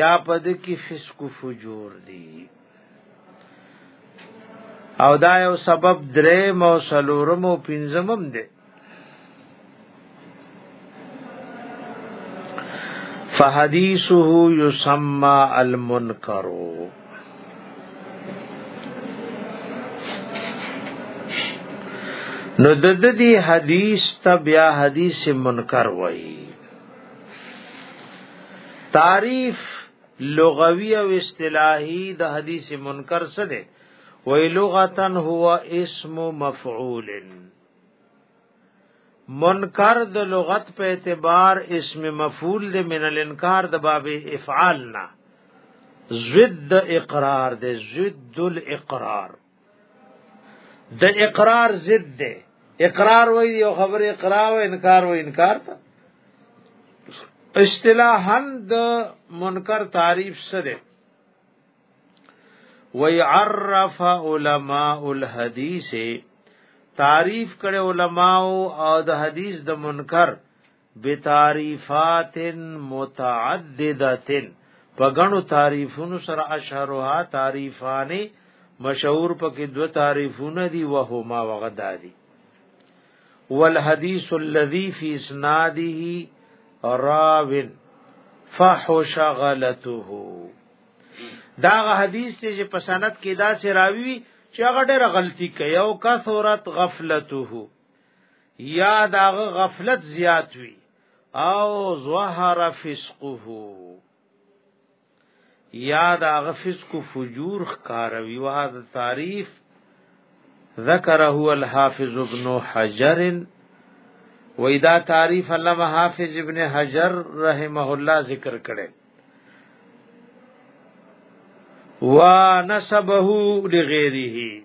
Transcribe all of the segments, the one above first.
یا پد کی فسق فجور دی او دا یو سبب درې مو سلورم او پنځمم دی فحدیثه یسمى المنکر نو د دې حدیث ته بیا حدیث منکر وایي تعریف لغوی او اصطلاحی د حدیث منکر څه دی وی لغتا هو اسم مفعول منکر د لغت په اعتبار اسم مفعول د من الانکار د باب افعال نه ضد اقرار د ضد الاقرار د اقرار ضد دی اقرار وای دی او خبره اقرار او انکار و انکار ته اصطلاحا د منکر تعریف سره ويعرف علماء الحديث تعریف کړي علماء او د حدیث د منکر بتعریفات متعددتن پغنو تعریفونو سره اشهرها تعریفانی مشهور پکې دو تعریفونه دي وهما وغدادي والحديث الذي في اسناده راو فحش غلطه دا حدیث چې په سند کې دا سراوی چې هغه ډېر غلطي کوي او کثرت غفلته یا داغه غفلت زیات وی او ظهر فسقه یا داغه فسق فجور خکاروی وهذا تعریف ذکره الحافظ ابن حجر وېدا تعریف علامه حافظ ابن حجر رحمه الله ذکر کړي ونسبه لغيره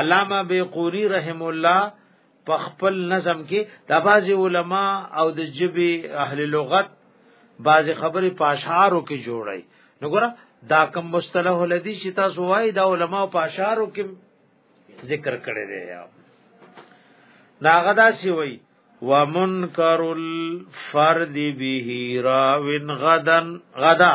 علامه بیقوری رحم الله په خپل نظم کې د بعض علما او د جبي اهل لغت بعض خبرې پاشارو کې جوړي نو ګره دا کم مصطلح لدی چې تاسو وای دا علما پاشارو کې ذکر کړی دی یا ناغدا سی وای ومنکر الفرد به راوین غدن غدا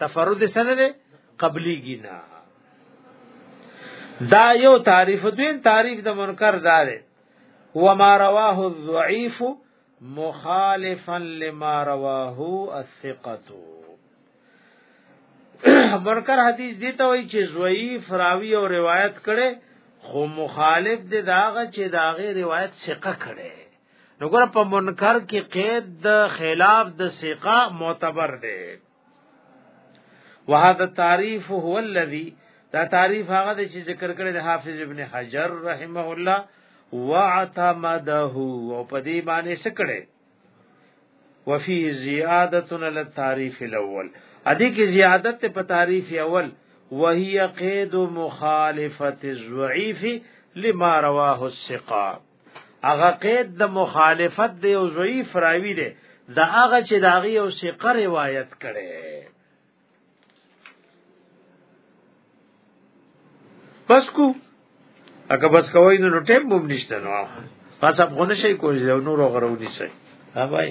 تفرد سره ده قبلی گینا دا یو تعریف دوین تعریف د منکر دار وما رواه الضعيف مخالفا لما رواه الثقه منکر حدیث دی ته وای چې ضعیف راوی او روایت کړي خو مخالف دی داغه چې داغه روایت ثقه کړي نو ګره په منکر کې قید د خلاف د ثقه معتبر دی وهذا تعریف هو الذي دا تعریف هغه د چې ذکر کړی د حافظ ابن حجر رحمه الله واعتمده او په دې باندې سکړي وفي زیادت للتعریف الاول ادي کې زیادت په تعریف اول وهي قید مخالفه الضعيف لما رواه الثقه هغه قید د مخالفت دی او ضعیف راوی دی دا هغه چې داغي او ثقه روایت کړي پس کو اګه بس کوی نو ټیم بوم نشته نو پس افغان شي کوی نو غرو نشي ها بھائی